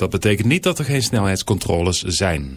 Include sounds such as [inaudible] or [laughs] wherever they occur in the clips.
Dat betekent niet dat er geen snelheidscontroles zijn.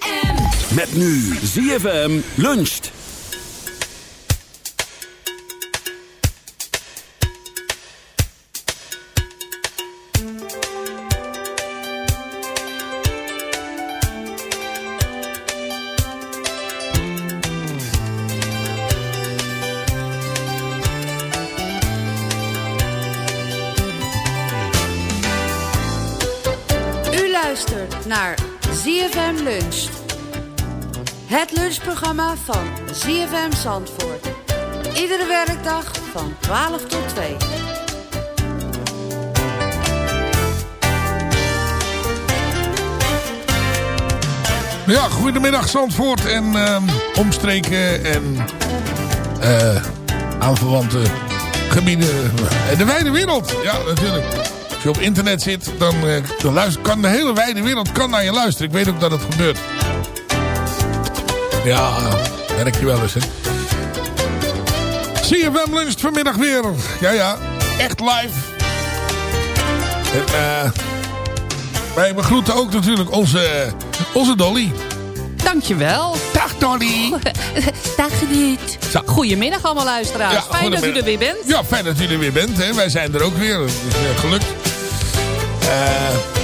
Met nu ZFM luncht. Het lunchprogramma van ZFM Zandvoort. Iedere werkdag van 12 tot 2. Ja, goedemiddag Zandvoort en ehm, omstreken en eh aanverwante gebieden. En de wijde wereld, ja natuurlijk. Als je op internet zit, dan, eh, dan luister, kan de hele wijde wereld kan naar je luisteren. Ik weet ook dat het gebeurt. Ja, merk je wel eens, hè. CFM luncht vanmiddag weer. Ja, ja, echt live. En eh... wij begroeten ook natuurlijk onze, onze Dolly. Dankjewel. Dag Dolly. [laughs] Dag Ruud. Zo. Goedemiddag allemaal luisteraars. Ja, Fijn dat u er weer bent. Ja, fijn dat u er weer bent. Hè. Wij zijn er ook weer. Het is eh, gelukt. Eh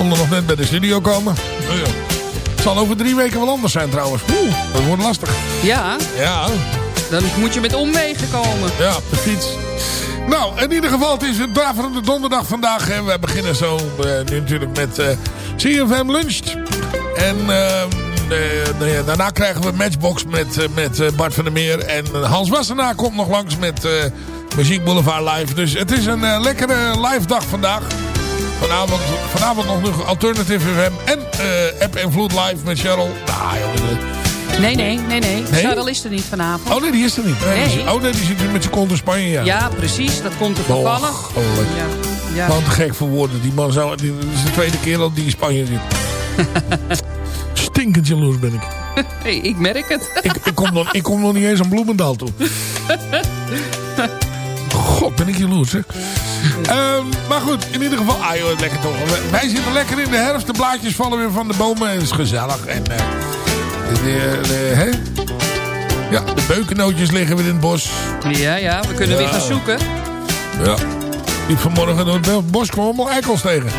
konden nog net bij de studio komen. Oh ja. Het zal over drie weken wel anders zijn trouwens. Oeh, dat wordt lastig. Ja, Ja, dan moet je met omwegen komen. ja, op de fiets. Nou, in ieder geval, het is een daverende donderdag vandaag. Hè. We beginnen zo eh, nu natuurlijk met eh CFM Luncht. En eh, eh, nou ja, daarna krijgen we Matchbox met, eh, met Bart van der Meer. En Hans Wassenaar komt nog langs met Muziek Boulevard Live. Dus het is een lekkere live dag vandaag. Vanavond, vanavond nog nog Alternative FM en eh, App en Vloed Live met Cheryl. Nou, eh, Nee, nee, nee, nee. Nee? Charles is er niet vanavond. Oh nee, die is er niet. Nee, oh nee, die zit met zijn kont in Spanje. Ja. Ja, precies. Dat komt te vervallen. Belachelijk. Ja, ja. Gek voor woorden. Die man zou, die, dit is de tweede keer dat die in Spanje zit. [laughs] Stinkend jaloers ben ik. Hey, ik merk het. Ik, ik, kom nog, ik kom nog niet eens aan Bloemendaal toe. [laughs] God, ben ik jaloers, hè. Ehm, maar goed, in ieder geval... Ah joh, lekker toch. Wij zitten lekker in de herfst. De blaadjes vallen weer van de bomen. Het is gezellig. En, eh, de, de, hè? Ja, de beukennootjes liggen weer in het bos. Ja, ja. We kunnen Ja. weer gaan zoeken. Ja. Ik vanmorgen door het bos kwam allemaal eikels tegen.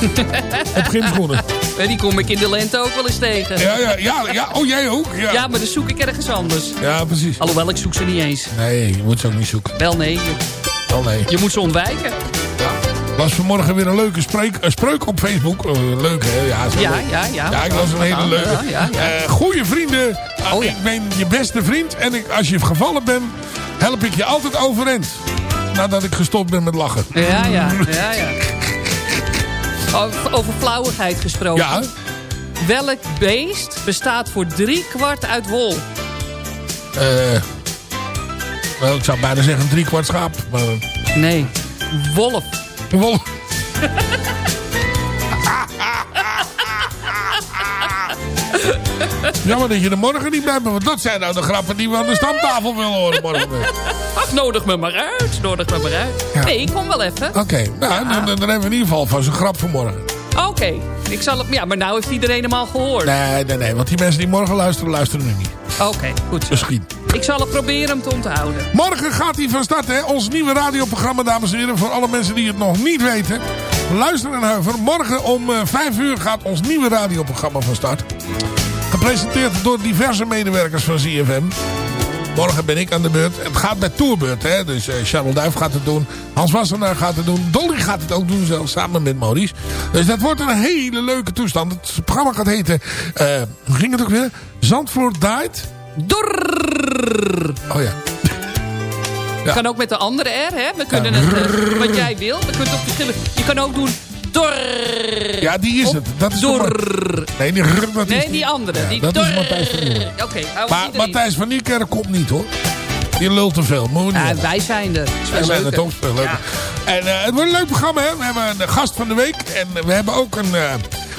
[laughs] Op gymschoenen. Die kom ik in de lente ook wel eens tegen. Ja, ja, ja, ja. Oh, jij ook? Ja, Ja, maar dan zoek ik ergens anders. ja precies. Alhoewel, ik zoek ze niet eens. Nee, je moet ze ook niet zoeken. Wel nee, je, Wel nee. je moet ze ontwijken. Ja. was vanmorgen weer een leuke spreuk, een spreuk op Facebook. Eh, leuk hè? Ja, Ja, leuk. ja, ja. Ja, ik was een hele leuke. ja. Eh, goeie vrienden. Oh, ja. Ik ben je beste vriend. En ik, als je gevallen bent, help ik je altijd overeind. Nadat ik gestopt ben met lachen. Ja, ja, ja, ja. [laughs] Over, flauwigheid gesproken. Ja, Welk beest bestaat voor drie kwart uit wol? eh nou, ik zou bijna zeggen een driekwart schaap. Maar, Nee, wolf. Wol- [laughs] Jammer dat je er morgen niet bij bent. Want dat zijn nou de grappen die we aan de stamtafel willen horen morgen. [laughs] Ach, nodig me maar uit. Nodig me maar uit. Ja. Nee, ik kom wel even. Oké, nou, dan, dan, dan hebben we in ieder geval van zo'n grap voor morgen. Oké. Ik zal hem... Ja, maar nou heeft iedereen hem al gehoord. Nee, nee, nee. Want die mensen die morgen luisteren, luisteren nu niet. Oké, goed zo. Misschien. Ik zal het proberen hem te onthouden. Morgen gaat hij van start, hè. Ons nieuwe radioprogramma, dames en heren. Voor alle mensen die het nog niet weten. Luister en huiver. Morgen om eh, 5 uur gaat ons nieuwe radioprogramma van start. Gepresenteerd door diverse medewerkers van ZFM. Morgen ben ik aan de beurt. Het gaat bij Tourbeurt, hè. Dus eh Charles Duif gaat het doen. Hans Wassenaar gaat het doen. Dolly gaat het ook doen, zelfs samen met Maurice. Dus dat wordt een hele leuke toestand. Het programma gaat heten... eh, hoe ging het ook weer? Zandvoort Died. Dorrrr. Oh ja. Ja. Kan ook met de andere R, hè? We kunnen het, wat jij wil. We kunnen het op verschillende... Je kan ook doen... Dorrrr. Ja, die is het. Dat is Dorrrr. Nee, die, dat is die andere. Ja, die dat is. Matthijs van Nieuwkerk. Houden we Maar. Matthijs van Nieuwkerk komt niet hoor. Die lult te veel. Moet Ja, wij zijn er. Wij zijn toch veel leuker. En eh, het wordt een leuk programma. Hè? We hebben een gast van de week. En we hebben ook een, eh,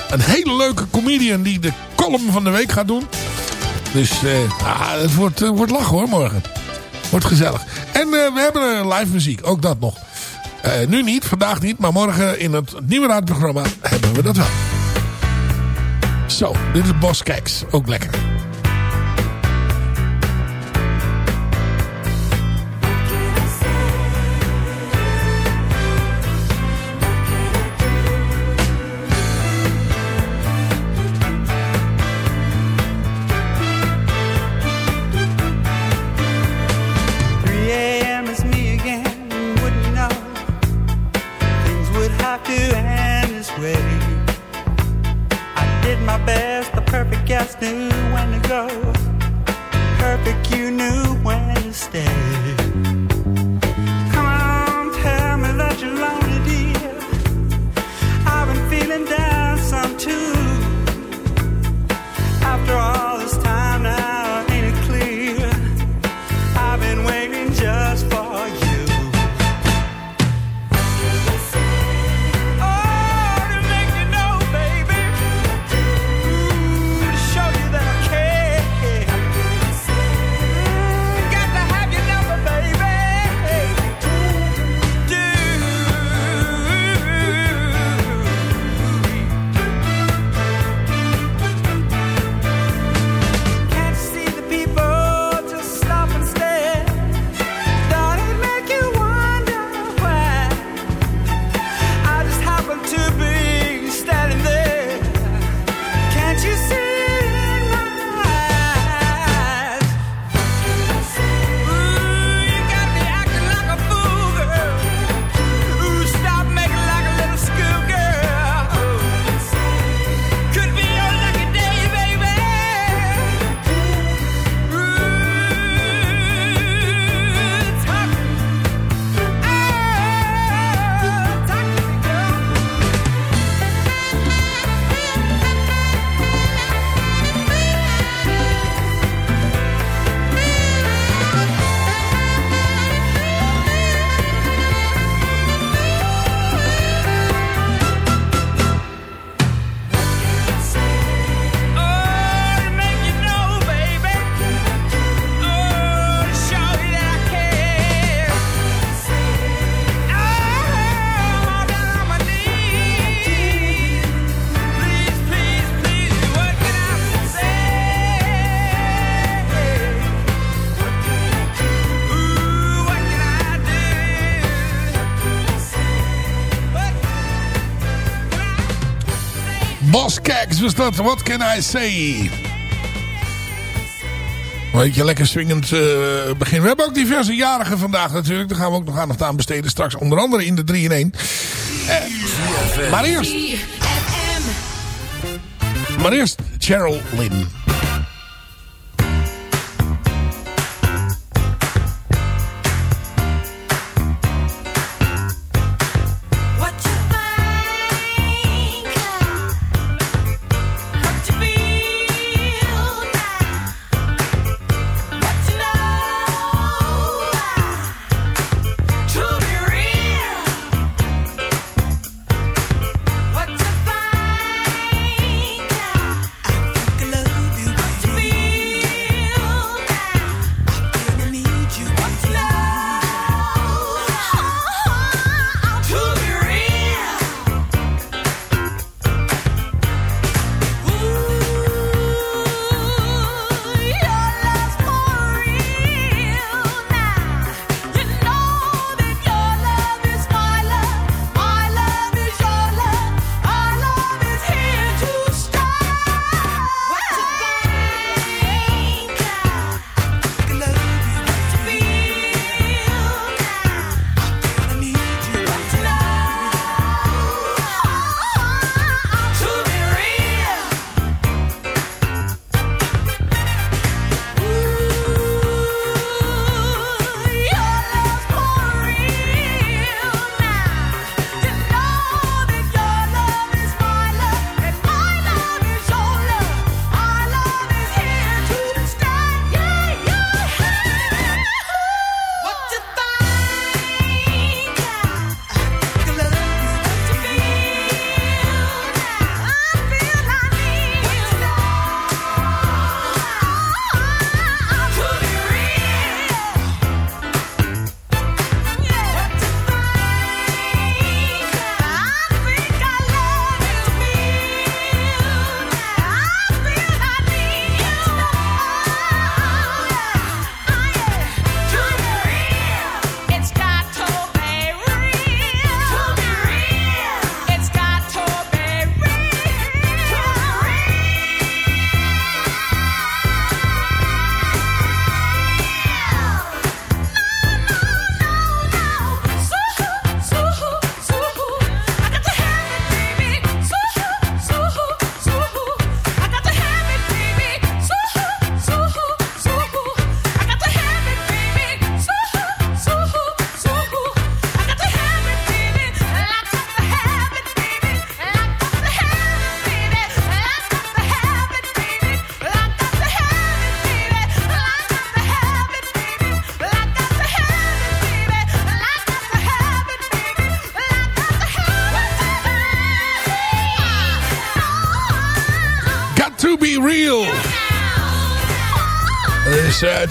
een hele leuke comedian die de column van de week gaat doen. Dus eh, ah, het wordt, eh, wordt lachen hoor morgen. Wordt gezellig. En eh, we hebben eh, live muziek. Ook dat nog. Eh, nu niet, vandaag niet. Maar morgen in het nieuwe raadprogramma hebben we dat wel. Zo, dit is Bos Keks. Ook lekker. You knew when to stay. Come on, tell me that you're lonely, dear. I've been feeling down some too. Bos Keks was dat. What can I say? Weet je, lekker swingend eh, begin. We hebben ook diverse jarigen vandaag natuurlijk. Daar gaan we ook nog aandacht aan besteden straks. Onder andere in de 3 in 1. Eh, maar eerst... Maar eerst Cheryl Lynn.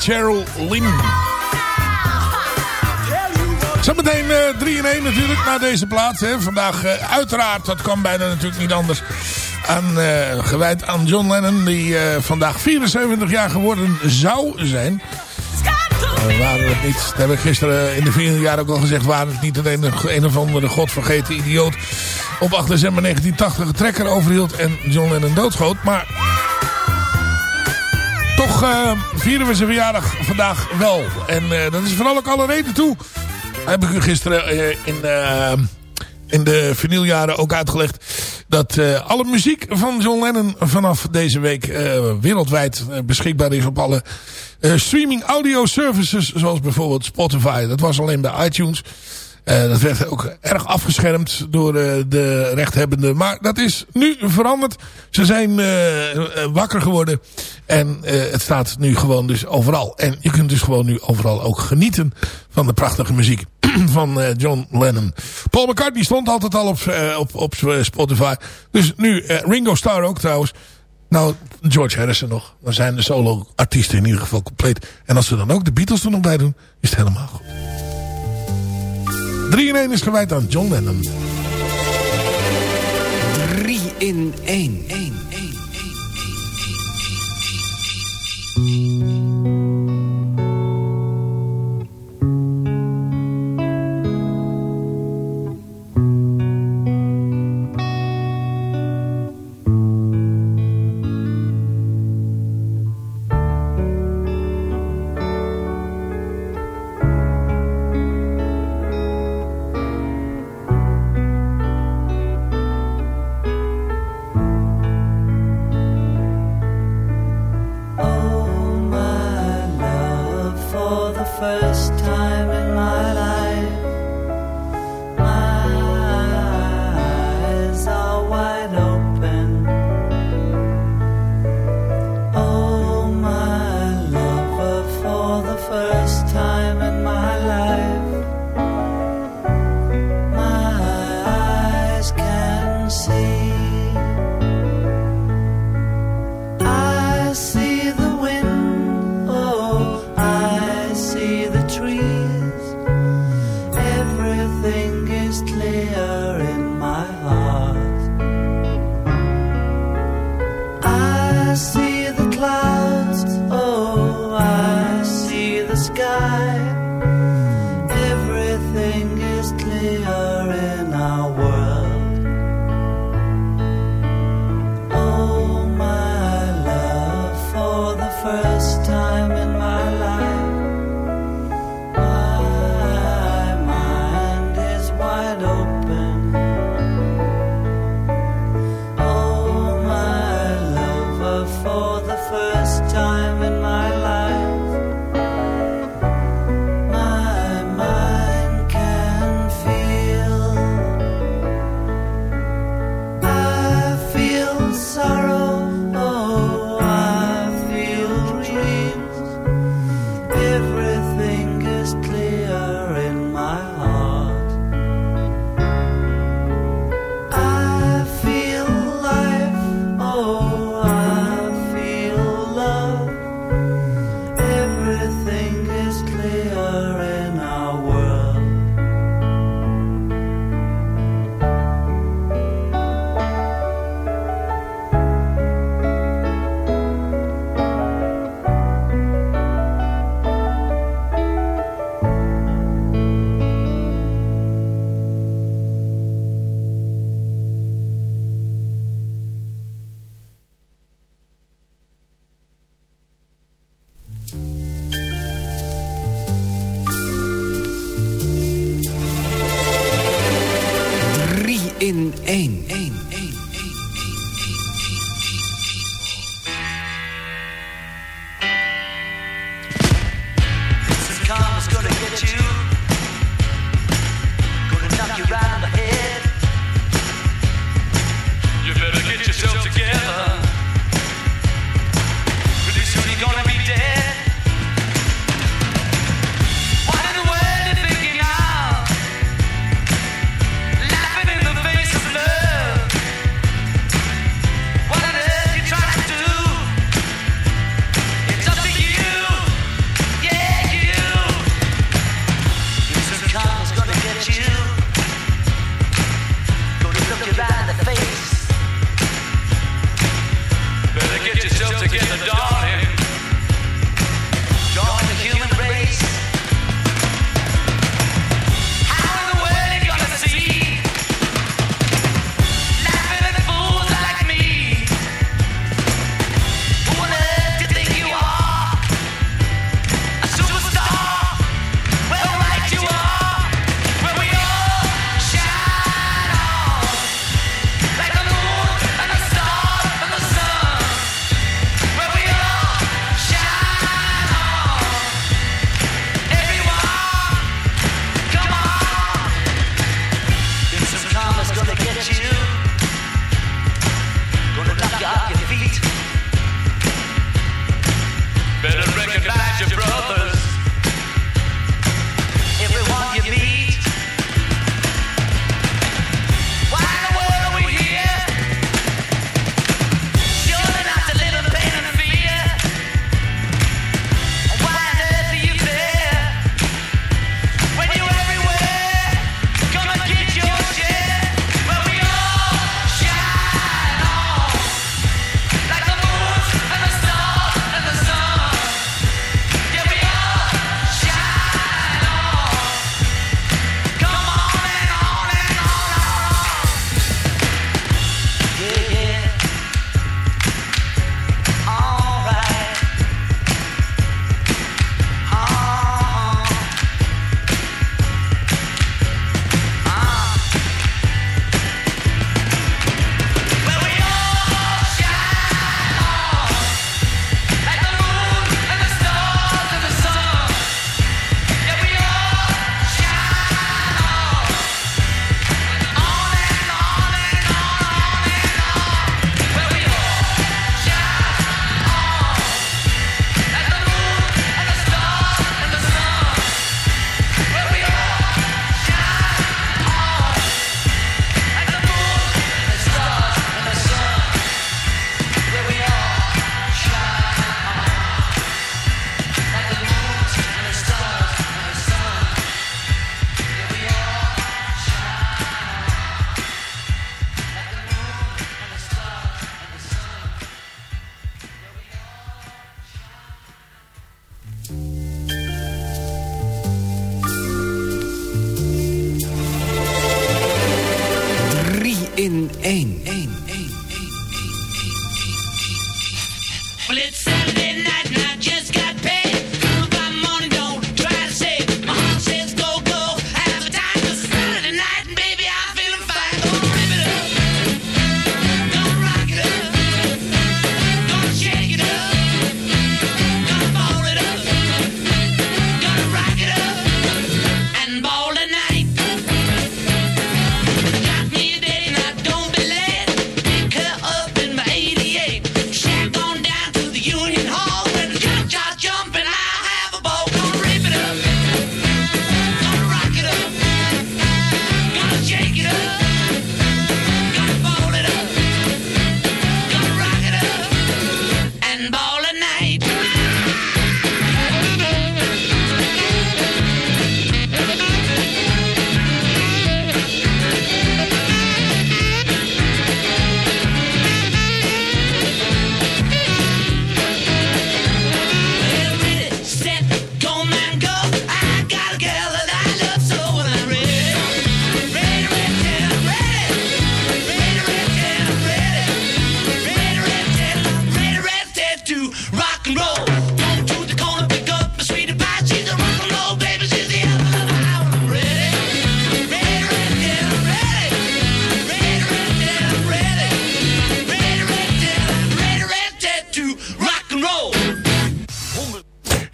Cheryl Lynn. Zometeen uh, 3 in 1 natuurlijk naar deze plaats. Hè. Vandaag uh, uiteraard, dat kan bijna natuurlijk niet anders. Aan, uh, gewijd aan John Lennon. Die vandaag 74 jaar geworden zou zijn. waren het niet, dat heb ik gisteren in de 4 jaar ook al gezegd. Waren het niet dat een, een of andere godvergeten idioot op 8 december 1980 een trekker overhield en John Lennon doodschoot. Maar uh, vieren we zijn verjaardag vandaag wel. En uh, dat is vooral ook alle reden toe. Heb ik u gisteren uh, in, in de vinyljaren ook uitgelegd. Dat alle muziek van John Lennon vanaf deze week wereldwijd beschikbaar is op alle streaming audio services. Zoals bijvoorbeeld Spotify. Dat was alleen bij iTunes. Uh, dat werd ook erg afgeschermd door uh, de rechthebbenden. Maar dat is nu veranderd. Ze zijn uh, wakker geworden. En het staat nu gewoon dus overal. En je kunt dus gewoon nu overal ook genieten van de prachtige muziek [clears throat] van John Lennon. Paul McCartney stond altijd al op, op, op Spotify. Dus nu Ringo Starr ook trouwens. Nou, George Harrison nog. Dan zijn de solo-artiesten in ieder geval compleet. En als we dan ook de Beatles er nog bij doen, is het helemaal goed. 3 in 1 is gewijd aan John Lennon. 3 in 1. 1. First time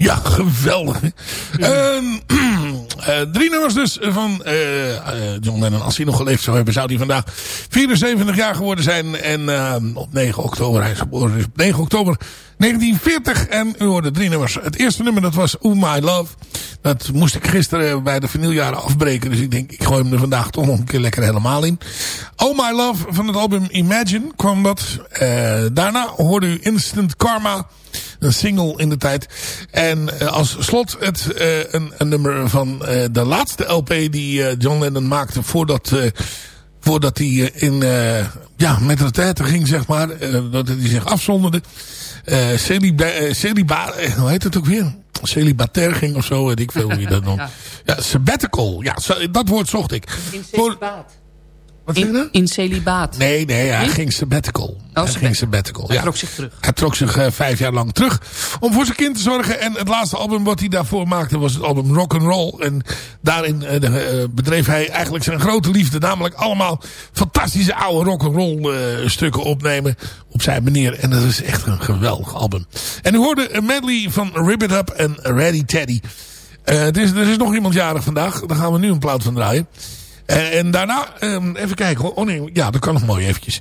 Ja, geweldig. Ehm, [clears throat] eh, drie nummers dus van eh, eh, John Lennon. Als hij nog geleefd zou hebben, zou hij vandaag 74 jaar geworden zijn. En ehm, op 9 oktober, hij is geboren is op 9 oktober 1940. En u hoorde drie nummers. Het eerste nummer, dat was Oh My Love. Dat moest ik gisteren bij de vinyljaren afbreken. Dus ik denk, ik gooi hem er vandaag toch nog een keer lekker helemaal in. Oh My Love van het album Imagine kwam dat. Daarna hoorde u Instant Karma. Een single in de tijd. En eh, als slot het, eh, een, een nummer van eh, de laatste LP die John Lennon maakte voordat, voordat hij in, ja, met retraite ging, zeg maar. dat hij zich afzonderde. Eh celiba, celiba, hoe heet het ook weer? Celibatair ging of zo, weet ik veel hoe je dat [laughs] noemt. Ja. Ja, sabbatical. Ja, dat woord zocht ik. In celibaat. Wat In, in celibaat. Nee, nee, hij Niet? ging sabbatical. hij sabbatical. ging sabbatical, Hij ja. trok zich terug. Hij trok zich eh, vijf jaar lang terug om voor zijn kind te zorgen. En het laatste album wat hij daarvoor maakte was het album Rock and Roll. En daarin eh, de, eh, bedreef hij eigenlijk zijn grote liefde. Namelijk allemaal fantastische oude rock and roll stukken opnemen op zijn manier. En dat is echt een geweldig album. En u hoorde een medley van Rip It Up en Ready Teddy. Er, is, er is nog iemand jarig vandaag. Daar gaan we nu een plaat van draaien. Eh, en daarna, ehm, even kijken. Oh nee, ja, dat kan nog mooi eventjes.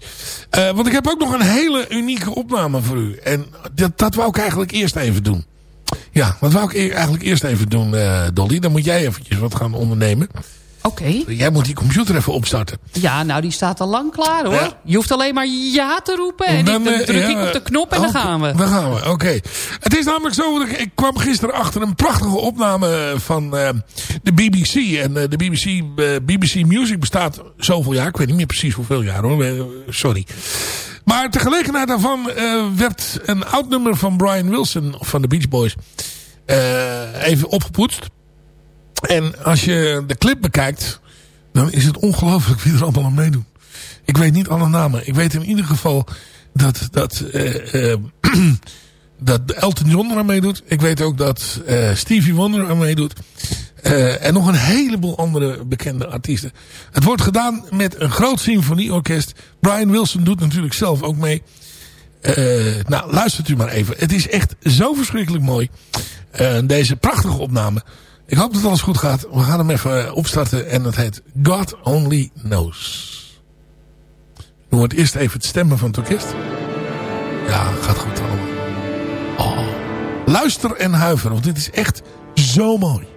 Eh, want ik heb ook nog een hele unieke opname voor u. En dat, dat wou ik eigenlijk eerst even doen. Ja, dat wou ik e- eigenlijk eerst even doen, eh, Dolly. Dan moet jij eventjes wat gaan ondernemen. Oké. Jij moet die computer even opstarten. Ja, nou die staat al lang klaar hoor. Ja. Je hoeft alleen maar ja te roepen. En Dan, dan, eh, druk ja, ik op de knop en dan gaan we. Dan gaan we, oké. Het is namelijk zo, dat ik, ik kwam gisteren achter een prachtige opname van eh, de BBC. En eh, de BBC, BBC Music bestaat zoveel jaar. Ik weet niet meer precies hoeveel jaar hoor. Sorry. Maar gelegenheid daarvan werd een oud nummer van Brian Wilson van de Beach Boys even opgepoetst. En als je de clip bekijkt, dan is het ongelooflijk wie er allemaal aan meedoen. Ik weet niet alle namen. Ik weet in ieder geval dat, dat, eh, eh, [clears throat] dat Elton John eraan meedoet. Ik weet ook dat eh, Stevie Wonder eraan meedoet. En nog een heleboel andere bekende artiesten. Het wordt gedaan met een groot symfonieorkest. Brian Wilson doet natuurlijk zelf ook mee. Nou, luistert u maar even. Het is echt zo verschrikkelijk mooi. Deze prachtige opname. Ik hoop dat alles goed gaat. We gaan hem even eh, opstarten. En het heet God Only Knows. U hoort eerst even het stemmen van het orkest. Ja, gaat goed allemaal. Oh. Luister en huiver, want dit is echt zo mooi.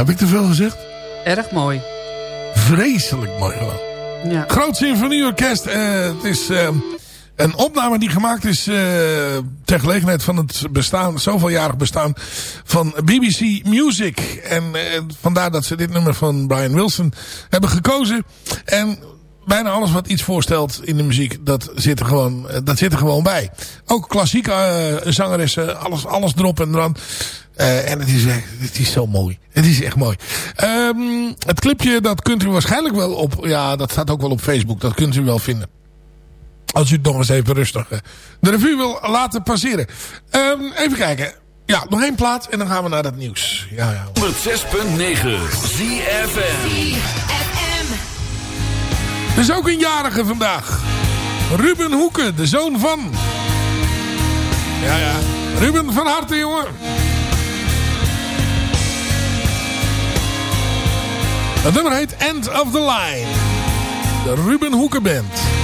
Heb ik te veel gezegd? Erg mooi. Vreselijk mooi gewoon. Ja. Groot Symfonieorkest. eh het is eh, een opname die gemaakt is eh, ter gelegenheid van het bestaan, zoveeljarig bestaan van BBC Music. En vandaar dat ze dit nummer van Brian Wilson hebben gekozen. En bijna alles wat iets voorstelt in de muziek, dat zit er gewoon, eh, dat zit er gewoon bij. Ook klassieke eh, zangeressen, alles, alles erop en eraan. Eh, en het is, echt- het is zo mooi. Het is echt mooi. Ehm, het clipje, dat kunt u waarschijnlijk wel op... Ja, dat staat ook wel op Facebook. Dat kunt u wel vinden. Als u het nog eens even rustig de revue wil laten passeren. Ehm, even kijken. Ja, nog één plaat en dan gaan we naar het nieuws. Ja, ja. 106.9 ZFM. Er is ook een jarige vandaag. Ruben Hoeken, de zoon van... Ja, ja. Ruben, van harte, jongen. Het nummer heet End of the Line. De Ruben Hoeken Band.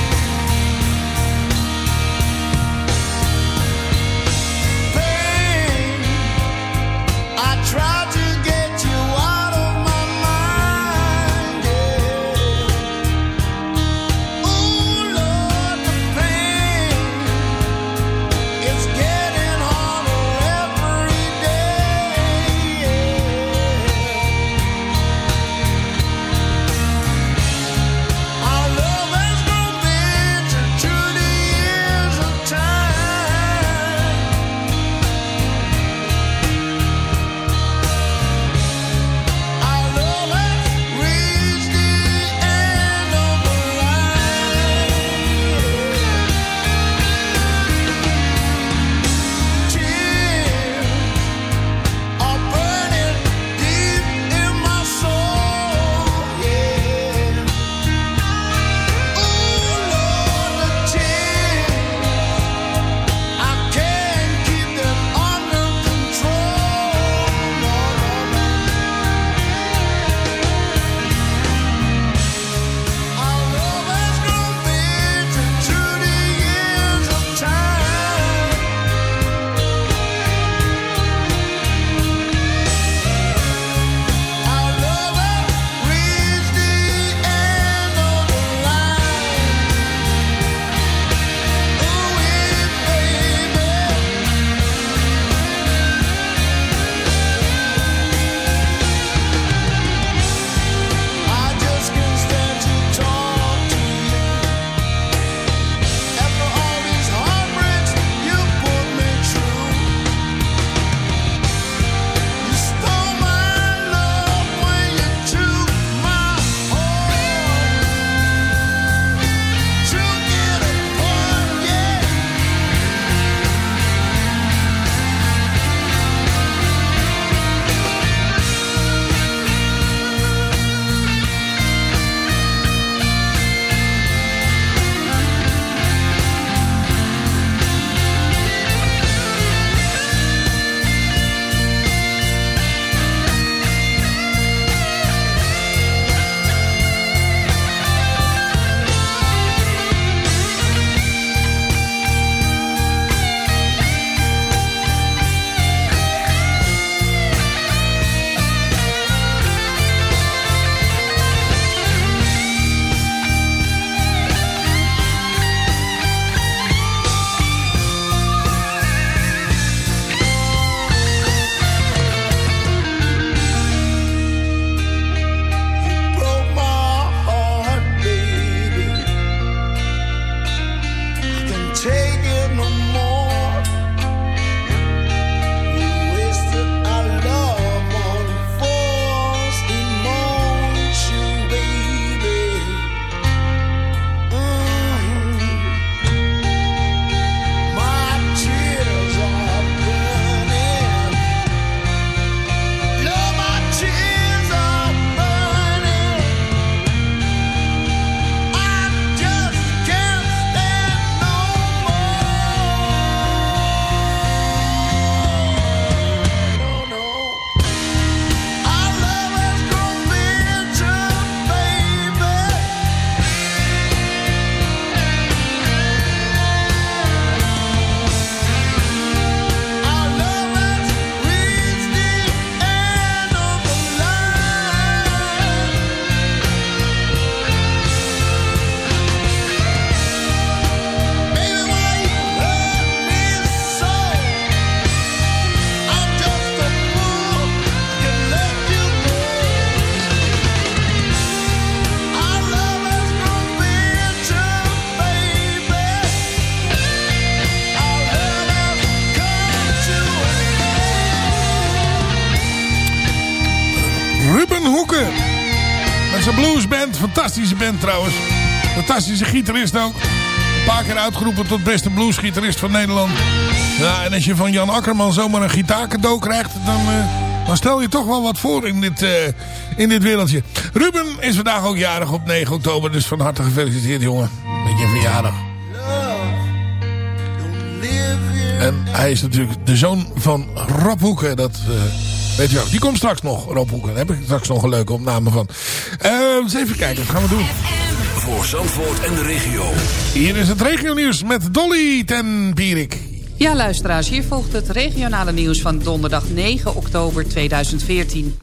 Trouwens. Fantastische gitarist ook. Een paar keer uitgeroepen tot beste bluesgitarist van Nederland. Ja, en als je van Jan Akkerman zomaar een gitaar cadeau krijgt... dan, eh, dan stel je toch wel wat voor in dit, eh, in dit wereldje. Ruben is vandaag ook jarig op 9 oktober. Dus van harte gefeliciteerd jongen. Met je verjaardag. En hij is natuurlijk de zoon van Rob Hoeken. Dat eh, weet je. Die komt straks nog, Rob Hoeken. Daar heb ik straks nog een leuke opname van. Eh, eens even kijken, wat gaan we doen? Voor Zandvoort en de regio. Hier is het regionieuws met Dolly ten Pierik. Ja, luisteraars, hier volgt het regionale nieuws van donderdag 9 oktober 2014.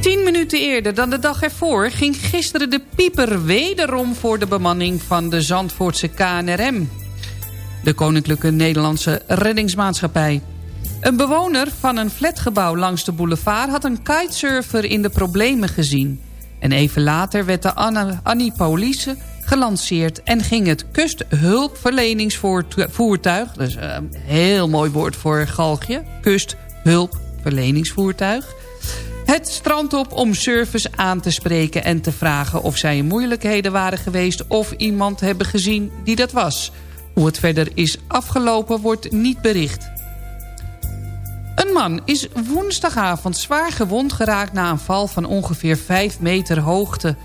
Tien minuten eerder dan de dag ervoor ging gisteren de pieper wederom voor de bemanning van de Zandvoortse KNRM. De Koninklijke Nederlandse Reddingsmaatschappij. Een bewoner van een flatgebouw langs de boulevard had een kitesurfer in de problemen gezien. En even later werd de Anne, Annie gelanceerd en ging het kusthulpverleningsvoertuig... dus een heel mooi woord voor galgje, kusthulpverleningsvoertuig... het strand op om surfers aan te spreken en te vragen of zij in moeilijkheden waren geweest... of iemand hebben gezien die dat was. Hoe het verder is afgelopen wordt niet bericht. Een man is woensdagavond zwaar gewond geraakt na een val van ongeveer 5 meter hoogte.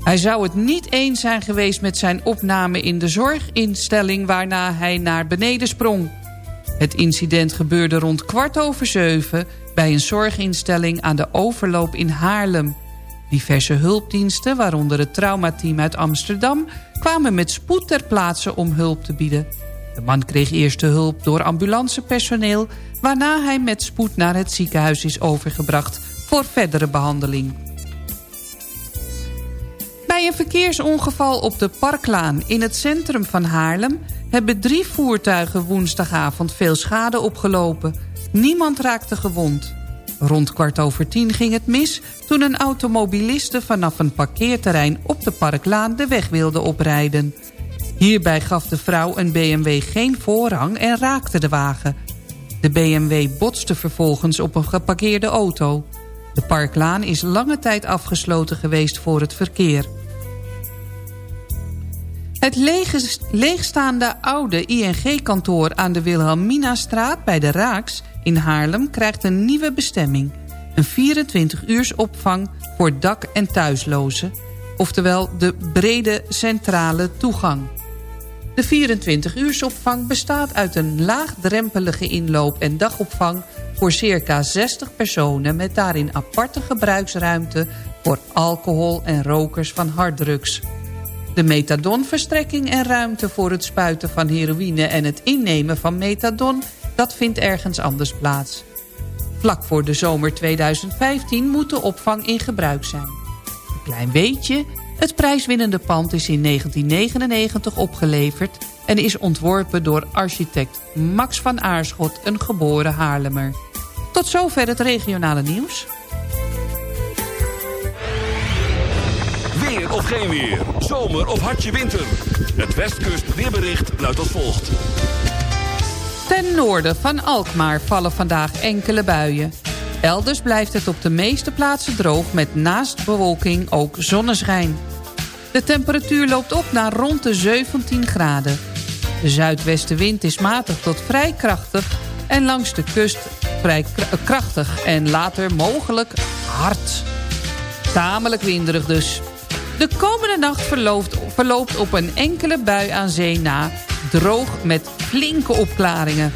Hij zou het niet eens zijn geweest met zijn opname in de zorginstelling... waarna hij naar beneden sprong. Het incident gebeurde rond kwart over zeven... bij een zorginstelling aan de overloop in Haarlem. Diverse hulpdiensten, waaronder het traumateam uit Amsterdam... kwamen met spoed ter plaatse om hulp te bieden. De man kreeg eerste hulp door ambulancepersoneel... waarna hij met spoed naar het ziekenhuis is overgebracht... voor verdere behandeling. Bij een verkeersongeval op de Parklaan in het centrum van Haarlem... hebben drie voertuigen woensdagavond veel schade opgelopen. Niemand raakte gewond. Rond kwart over tien ging het mis toen een automobiliste vanaf een parkeerterrein op de Parklaan de weg wilde oprijden. Hierbij gaf de vrouw een BMW geen voorrang en raakte de wagen. De BMW botste vervolgens op een geparkeerde auto. De Parklaan is lange tijd afgesloten geweest voor het verkeer. Het leegstaande oude ING-kantoor aan de Wilhelminastraat bij de Raaks in Haarlem krijgt een nieuwe bestemming. Een 24-uurs opvang voor dak- en thuislozen, oftewel de brede centrale toegang. De 24-uursopvang bestaat uit een laagdrempelige inloop- en dagopvang voor circa 60 personen met daarin aparte gebruiksruimte voor alcohol en rokers van harddrugs. De metadonverstrekking en ruimte voor het spuiten van heroïne en het innemen van metadon, dat vindt ergens anders plaats. Vlak voor de zomer 2015 moet de opvang in gebruik zijn. Een klein weetje, het prijswinnende pand is in 1999 opgeleverd... en is ontworpen door architect Max van Aarschot, een geboren Haarlemmer. Tot zover het regionale nieuws. Weer of geen weer. Zomer of hartje winter. Het Westkust weerbericht luidt als volgt. Ten noorden van Alkmaar vallen vandaag enkele buien. Elders blijft het op de meeste plaatsen droog met naast bewolking ook zonneschijn. De temperatuur loopt op naar rond de 17 graden. De zuidwestenwind is matig tot vrij krachtig en langs de kust vrij krachtig en later mogelijk hard. Tamelijk winderig dus. De komende nacht verloopt, verloopt op een enkele bui aan zee na... droog met flinke opklaringen.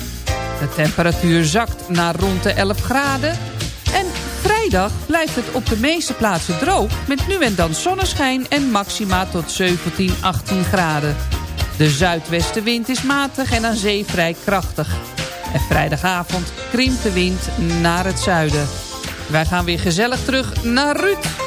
De temperatuur zakt naar rond de 11 graden... en vrijdag blijft het op de meeste plaatsen droog... met nu en dan zonneschijn en maxima tot 17, 18 graden. De zuidwestenwind is matig en aan zee vrij krachtig. En vrijdagavond krimpt de wind naar het zuiden. Wij gaan weer gezellig terug naar Ruud.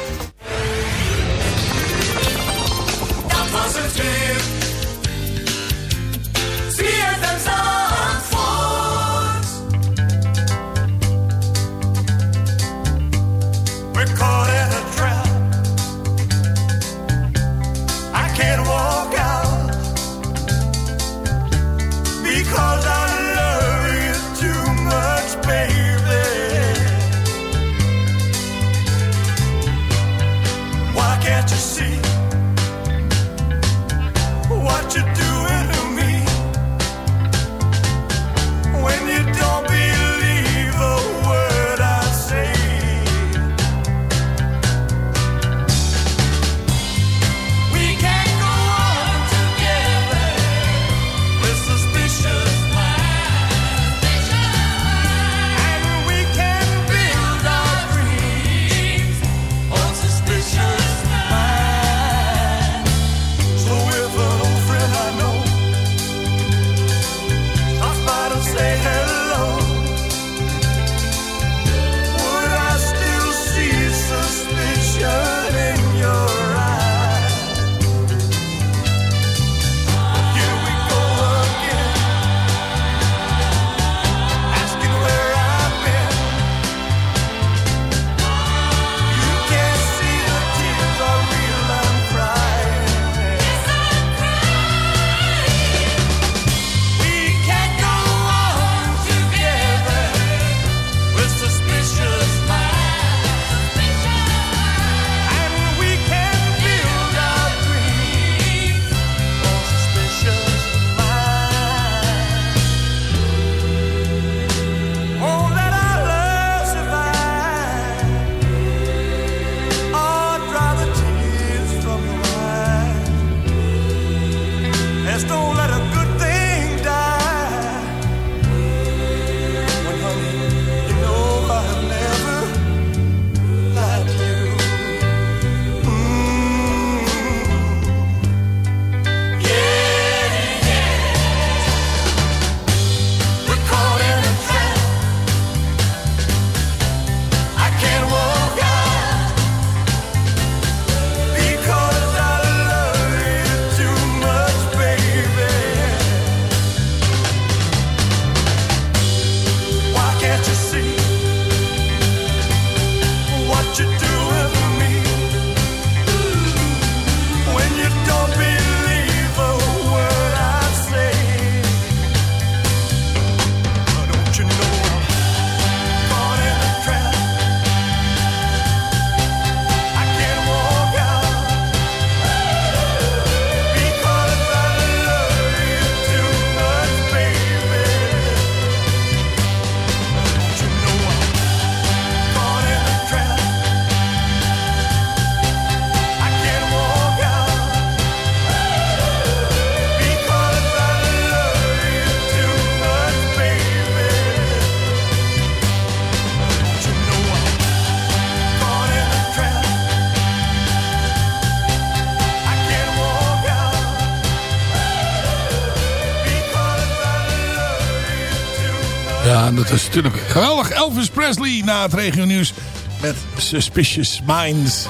Dat is natuurlijk geweldig. Elvis Presley na het regio nieuws met Suspicious Minds.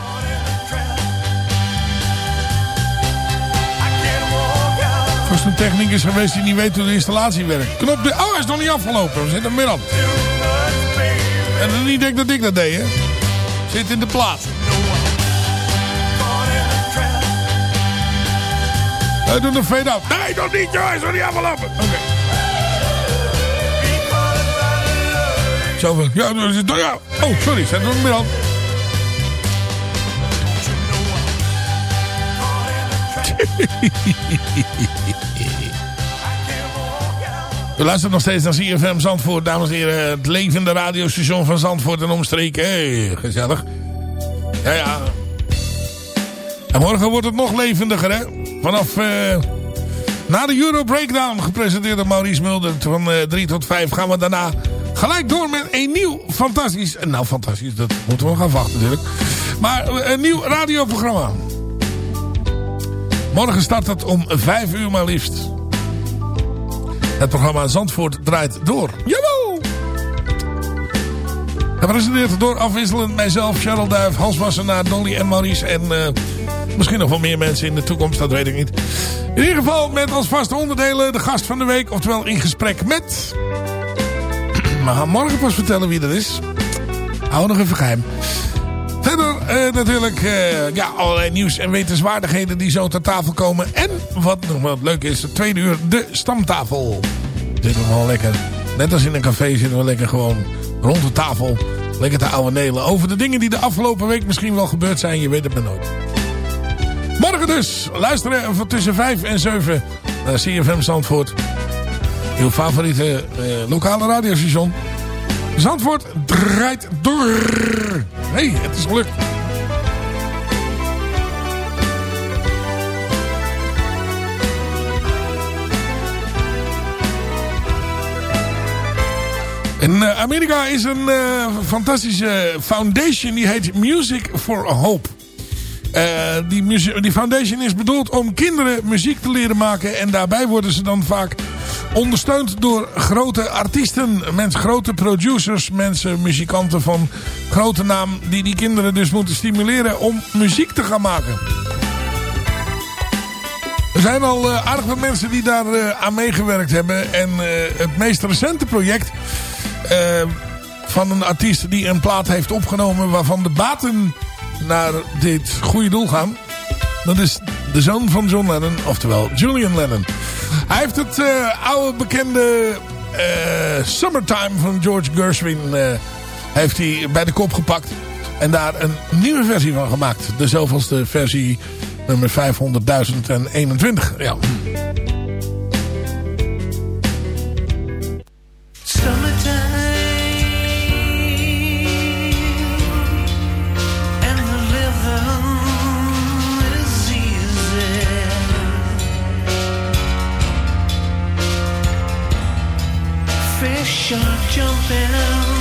Was een technicus geweest die niet weet hoe de installatie werkt. Knop de... Oh, hij is nog niet afgelopen. We zitten midden. En dan niet denk dat ik dat deed, hè. Zit in de plaat. Hij doet een fade-out. Nee, nog niet, joh. Hij is nog niet afgelopen. Oké. Zo van, ja, nou, nou. Oh, sorry, zet hem weer aan. [laughs] We luisteren nog steeds naar CFM Zandvoort, dames en heren. Het levende radiostation van Zandvoort en omstreken. Hey, gezellig. Ja, ja. En morgen wordt het nog levendiger, hè. Vanaf eh, na de Euro Breakdown, gepresenteerd door Maurice Mulder van eh 3 tot 5, gaan we daarna gelijk door met een nieuw fantastisch... Nou, fantastisch, dat moeten we nog afwachten natuurlijk. Maar eh, een nieuw radioprogramma. Morgen start het om 5 uur maar liefst. Het programma Zandvoort draait door. Jawel! Gepresenteerd door afwisselend mijzelf, Cheryl Duif, Hans Wassenaar, Dolly en Maurice. En uh, misschien nog wel meer mensen in de toekomst, dat weet ik niet. In ieder geval met als vaste onderdelen de gast van de week. Oftewel in gesprek met... We gaan morgen pas vertellen wie dat is. Hou nog even geheim. Verder uh, natuurlijk uh, ja, allerlei nieuws en wetenswaardigheden die zo ter tafel komen. En wat nog wel leuk is, de tweede uur, de stamtafel. Zitten we gewoon lekker, net als in een café, zitten we lekker gewoon rond de tafel. Lekker te ouwe nelen over de dingen die de afgelopen week misschien wel gebeurd zijn. Je weet het maar nooit. Morgen dus, luisteren van tussen 5 en 7 naar CFM Zandvoort. Uw favoriete uh, lokale radiostation. Zandvoort draait door. Nee, het is gelukt. In uh, Amerika is een uh, fantastische foundation die heet Music for Hope. Die, die foundation is bedoeld om kinderen muziek te leren maken. En daarbij worden ze dan vaak ondersteund door grote artiesten. Mensen, grote producers, mensen, muzikanten van grote naam. Die die kinderen dus moeten stimuleren om muziek te gaan maken. Er zijn al uh, aardig wat mensen die daar uh, aan meegewerkt hebben. En uh, het meest recente project van een artiest die een plaat heeft opgenomen... waarvan de baten naar dit goede doel gaan. Dat is de zoon van John Lennon, oftewel Julian Lennon. Hij heeft het uh, oude bekende uh, Summertime van George Gershwin uh, heeft hij bij de kop gepakt. En daar een nieuwe versie van gemaakt. De versie nummer 500.021. Ja. Oh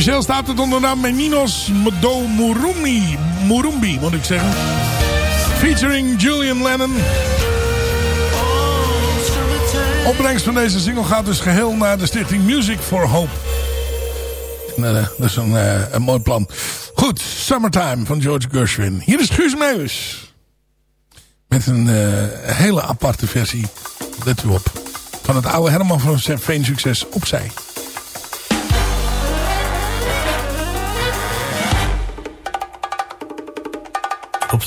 Officieel staat het onder de naam Meninos Do Murumbi, Murumbi, moet ik zeggen. Featuring Julian Lennon. Opbrengst van deze single gaat dus geheel naar de stichting Music for Hope. Eh, dat is een, eh, een mooi plan. Goed, Summertime van George Gershwin. Hier is Guus Meeuwis. Met een eh, hele aparte versie, let u op, van het oude Herman van Veen succes Opzij.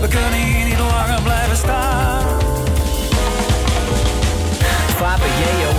We kunnen hier niet langer blijven staan. Vader Jeo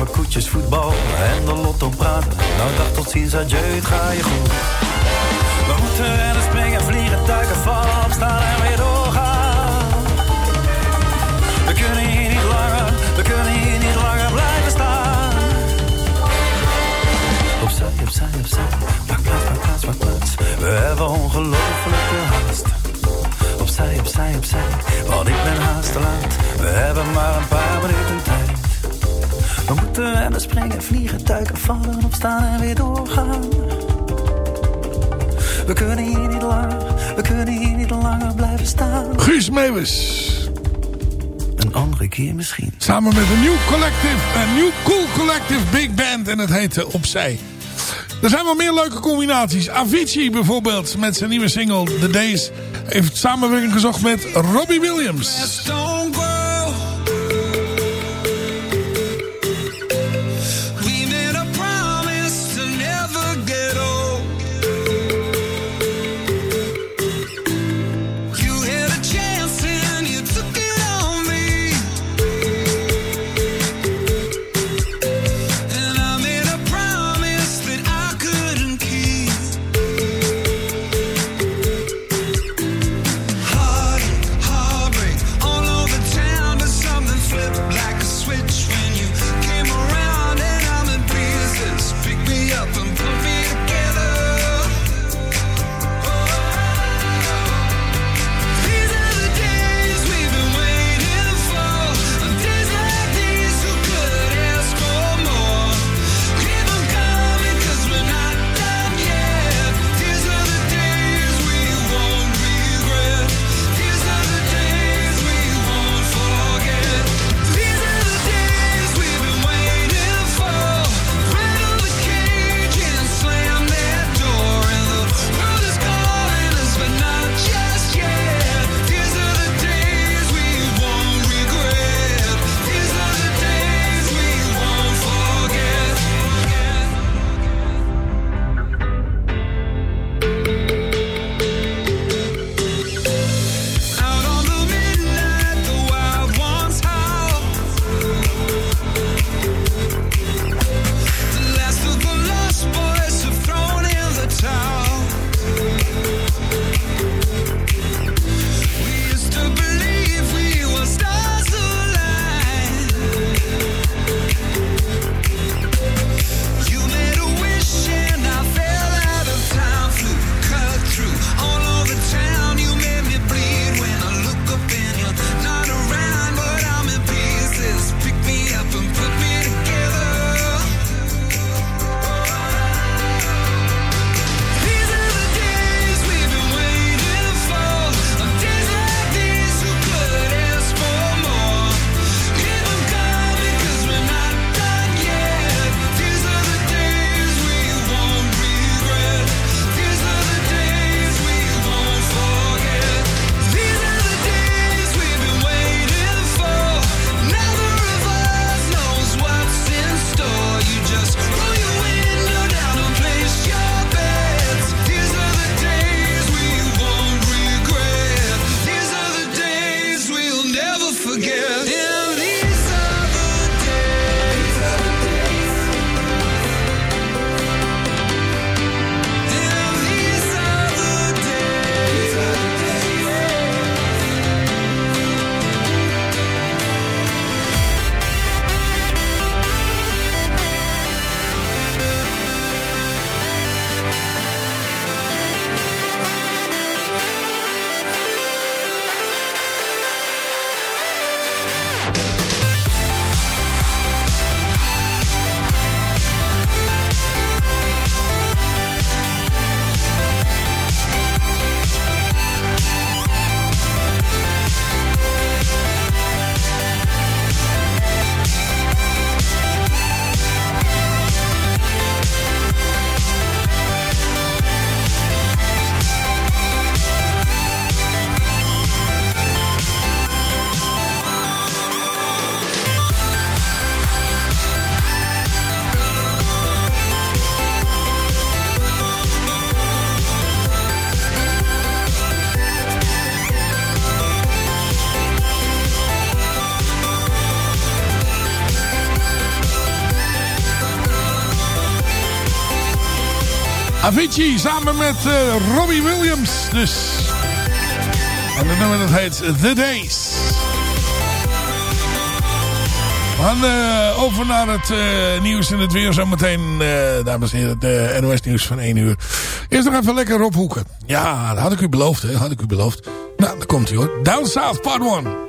over koetjes, voetbal en de lotto praten. Nou dag tot ziens, adieu, het ga je goed. We moeten rennen, springen, vliegen, duiken, vallen, opstaan en weer doorgaan. Vliegen, duiken, vallen, opstaan en weer doorgaan. We kunnen hier niet langer, we kunnen hier niet langer blijven staan. Guus Meeuwis. Een andere keer misschien. Samen met een nieuw collective, een nieuw cool collective big band. En het heet eh, Opzij. Er zijn wel meer leuke combinaties. Avicii bijvoorbeeld met zijn nieuwe single The Days. Heeft samenwerking gezocht met Robbie Williams. Avicii samen met eh, Robbie Williams dus. En het nummer dat heet The Days. We gaan eh, over naar het eh, nieuws en het weer zometeen, dames en heren, het NOS nieuws van 1 uur. Eerst nog even lekker ophoeken. Ja, dat had ik u beloofd, hè, had ik u beloofd. Nou, daar komt hij hoor. Down South Part 1.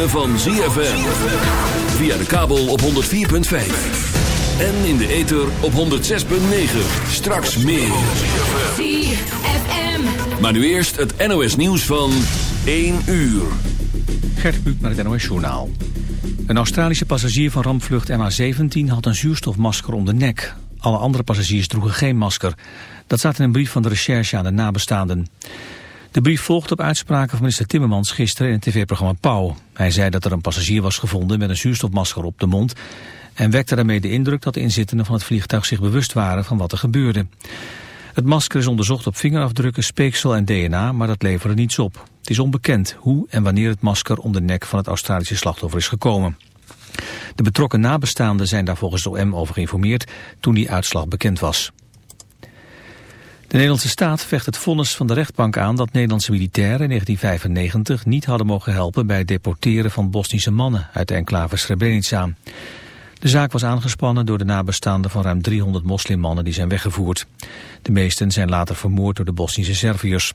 Ritme van ZFM. Via de kabel op 104.5. En in de ether op 106.9. Straks meer. ZFM. Maar nu eerst het NOS nieuws van 1 uur. Gert Buuk met het NOS Journaal. Een Australische passagier van rampvlucht MH17 had een zuurstofmasker om de nek. Alle andere passagiers droegen geen masker. Dat staat in een brief van de recherche aan de nabestaanden. De brief volgt op uitspraken van minister Timmermans gisteren in het tv-programma Pauw. Hij zei dat er een passagier was gevonden met een zuurstofmasker op de mond... en wekte daarmee de indruk dat de inzittenden van het vliegtuig zich bewust waren van wat er gebeurde. Het masker is onderzocht op vingerafdrukken, speeksel en DNA, maar dat leverde niets op. Het is onbekend hoe en wanneer het masker om de nek van het Australische slachtoffer is gekomen. De betrokken nabestaanden zijn daar volgens de OM over geïnformeerd toen die uitslag bekend was. De Nederlandse staat vecht het vonnis van de rechtbank aan dat Nederlandse militairen in 1995 niet hadden mogen helpen bij het deporteren van Bosnische mannen uit de enclave Srebrenica. De zaak was aangespannen door de nabestaanden van ruim 300 moslimmannen die zijn weggevoerd. De meesten zijn later vermoord door de Bosnische Serviërs.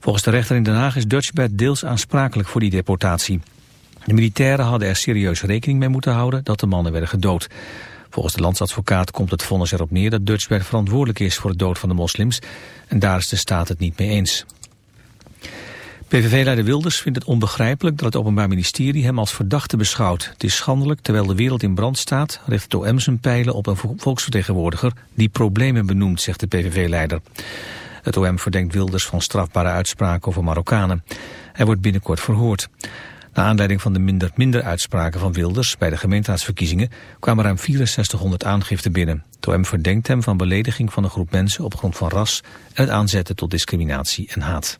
Volgens de rechter in Den Haag is Dutchbed deels aansprakelijk voor die deportatie. De militairen hadden er serieus rekening mee moeten houden dat de mannen werden gedood. Volgens de landsadvocaat komt het vonnis erop neer dat Dutchbed verantwoordelijk is voor de dood van de moslims. En daar is de staat het niet mee eens. PVV-leider Wilders vindt het onbegrijpelijk dat het Openbaar Ministerie hem als verdachte beschouwt. Het is schandelijk, terwijl de wereld in brand staat, richt het OM zijn pijlen op een volksvertegenwoordiger die problemen benoemt, zegt de PVV-leider. Het OM verdenkt Wilders van strafbare uitspraken over Marokkanen. Hij wordt binnenkort verhoord. Na aanleiding van de minder, minder uitspraken van Wilders bij de gemeenteraadsverkiezingen kwamen ruim 6400 aangiften binnen. Het OM verdenkt hem van belediging van een groep mensen op grond van ras en het aanzetten tot discriminatie en haat.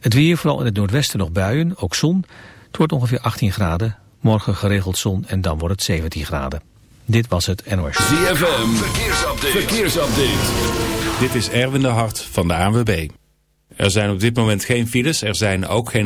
Het weer, vooral in het noordwesten nog buien, ook zon. Het wordt ongeveer 18 graden. Morgen geregeld zon en dan wordt het 17 graden. Dit was het NOS. ZFM, verkeersupdate. verkeersupdate. Dit is Erwin de Hart van de ANWB. Er zijn op dit moment geen files, er zijn ook geen...